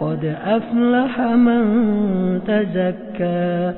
قد أفلح من تزكى.